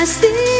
I see